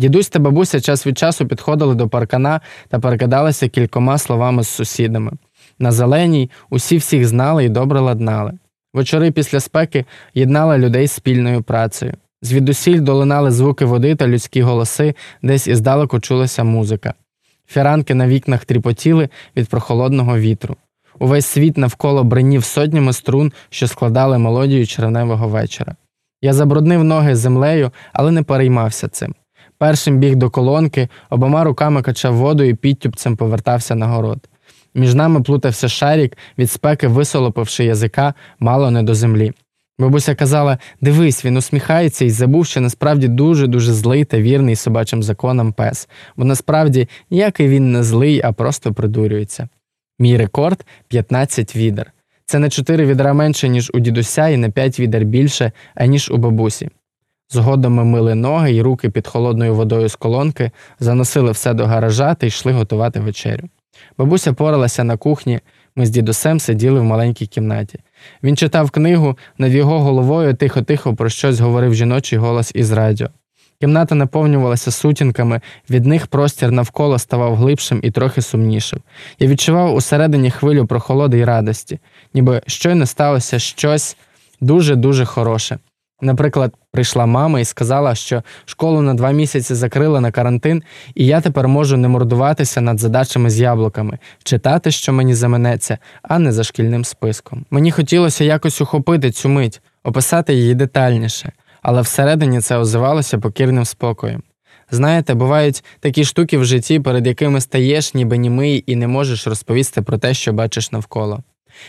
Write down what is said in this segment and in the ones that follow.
Дідусь та бабуся час від часу підходили до паркана та перекидалися кількома словами з сусідами. На зеленій усі всіх знали і добре ладнали. Вечори після спеки єднали людей спільною працею. Звідусіль долинали звуки води та людські голоси, десь іздалеку чулася музика. Фіранки на вікнах тріпотіли від прохолодного вітру. Увесь світ навколо бринів сотнями струн, що складали мелодію червневого вечора. Я забруднив ноги землею, але не переймався цим. Першим біг до колонки, обома руками качав воду і підтюпцем повертався на город. Між нами плутався шарік, від спеки висолопивши язика, мало не до землі. Бабуся казала: дивись, він усміхається і забув, що насправді дуже-дуже злий та вірний собачим законам пес, бо насправді ніякий він не злий, а просто придурюється. Мій рекорд 15 відер. Це на 4 відра менше, ніж у дідуся, і на 5 відер більше, аніж у бабусі. Згодом ми мили ноги і руки під холодною водою з колонки, заносили все до гаража та йшли готувати вечерю. Бабуся поралася на кухні, ми з дідусем сиділи в маленькій кімнаті. Він читав книгу, над його головою тихо-тихо про щось говорив жіночий голос із радіо. Кімната наповнювалася сутінками, від них простір навколо ставав глибшим і трохи сумнішим. Я відчував усередині хвилю прохолоди й радості, ніби щойно сталося щось дуже-дуже хороше. Наприклад, прийшла мама і сказала, що школу на два місяці закрили на карантин, і я тепер можу не мордуватися над задачами з яблуками, читати, що мені заманеться, а не за шкільним списком. Мені хотілося якось ухопити цю мить, описати її детальніше, але всередині це озивалося покірним спокоєм. Знаєте, бувають такі штуки в житті, перед якими стаєш, ніби німий, і не можеш розповісти про те, що бачиш навколо.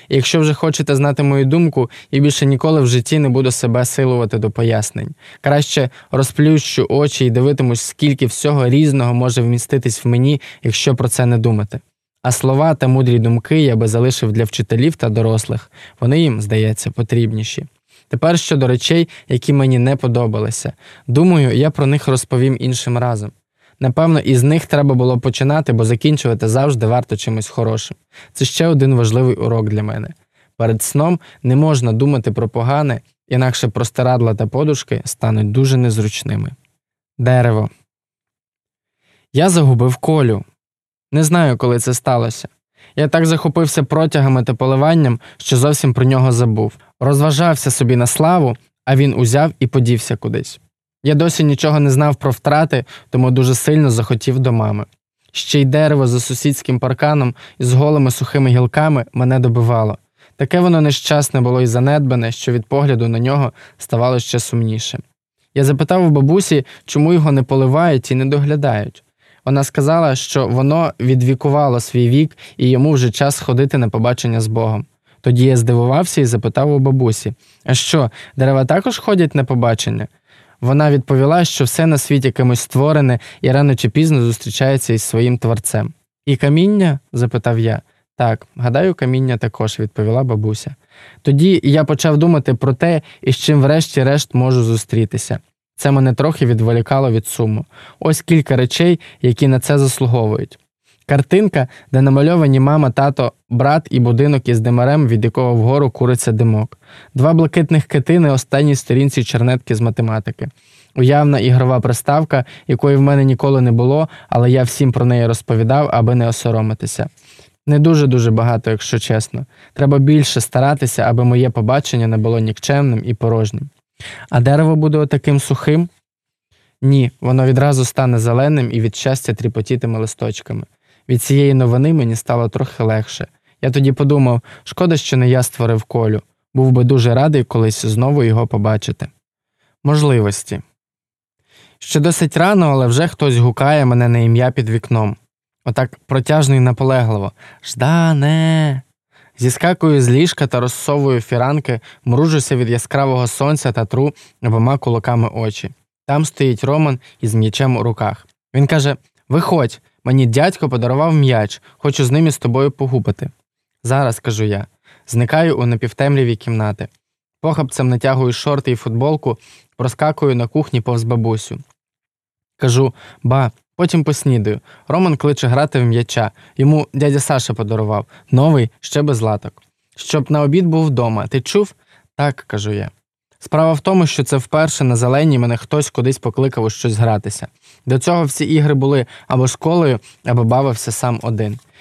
Якщо вже хочете знати мою думку, я більше ніколи в житті не буду себе силувати до пояснень. Краще розплющу очі і дивитимусь, скільки всього різного може вміститись в мені, якщо про це не думати. А слова та мудрі думки я би залишив для вчителів та дорослих, вони їм, здається, потрібніші. Тепер щодо речей, які мені не подобалися. Думаю, я про них розповім іншим разом. Напевно, із них треба було починати, бо закінчувати завжди варто чимось хорошим. Це ще один важливий урок для мене. Перед сном не можна думати про погане, інакше простирадла та подушки стануть дуже незручними. Дерево. Я загубив колю. Не знаю, коли це сталося. Я так захопився протягами та поливанням, що зовсім про нього забув. Розважався собі на славу, а він узяв і подівся кудись. Я досі нічого не знав про втрати, тому дуже сильно захотів до мами. Ще й дерево за сусідським парканом із голими сухими гілками мене добивало. Таке воно нещасне було і занедбане, що від погляду на нього ставало ще сумніше. Я запитав у бабусі, чому його не поливають і не доглядають. Вона сказала, що воно відвікувало свій вік і йому вже час ходити на побачення з Богом. Тоді я здивувався і запитав у бабусі: А що, дерева також ходять на побачення? Вона відповіла, що все на світі кимось створене і рано чи пізно зустрічається із своїм творцем. І каміння? запитав я. Так, гадаю, каміння також, відповіла бабуся. Тоді я почав думати про те, із чим, врешті-решт, можу зустрітися. Це мене трохи відволікало від суму. Ось кілька речей, які на це заслуговують. Картинка, де намальовані мама, тато, брат і будинок із димарем, від якого вгору куриться димок, два блакитних кити на останній сторінці чернетки з математики, уявна ігрова приставка, якої в мене ніколи не було, але я всім про неї розповідав, аби не осоромитися. Не дуже дуже багато, якщо чесно. Треба більше старатися, аби моє побачення не було нікчемним і порожнім. А дерево буде отаким сухим? Ні, воно відразу стане зеленим і від щастя тріпотітиме листочками. Від цієї новини мені стало трохи легше. Я тоді подумав, шкода, що не я створив колю, був би дуже радий колись знову його побачити. Можливості. Ще досить рано, але вже хтось гукає мене на ім'я під вікном. Отак протяжно і наполегливо Ждане. Зіскакую з ліжка та розсовую фіранки, мружуся від яскравого сонця та тру обома кулаками очі. Там стоїть Роман із м'ячем у руках. Він каже: Виходь, Мені дядько подарував м'яч, хочу з ними з тобою погупити. Зараз, кажу я, зникаю у напівтемряві кімнати. Похапцем натягую шорти і футболку, проскакую на кухні повз бабусю. Кажу ба, потім поснідаю. Роман кличе грати в м'яча. Йому дядя Саша подарував, новий ще без латок. Щоб на обід був вдома. Ти чув? Так, кажу я. Справа в тому, що це вперше на зеленій мене хтось кудись покликав у щось гратися. До цього всі ігри були або школою, або бавився сам один.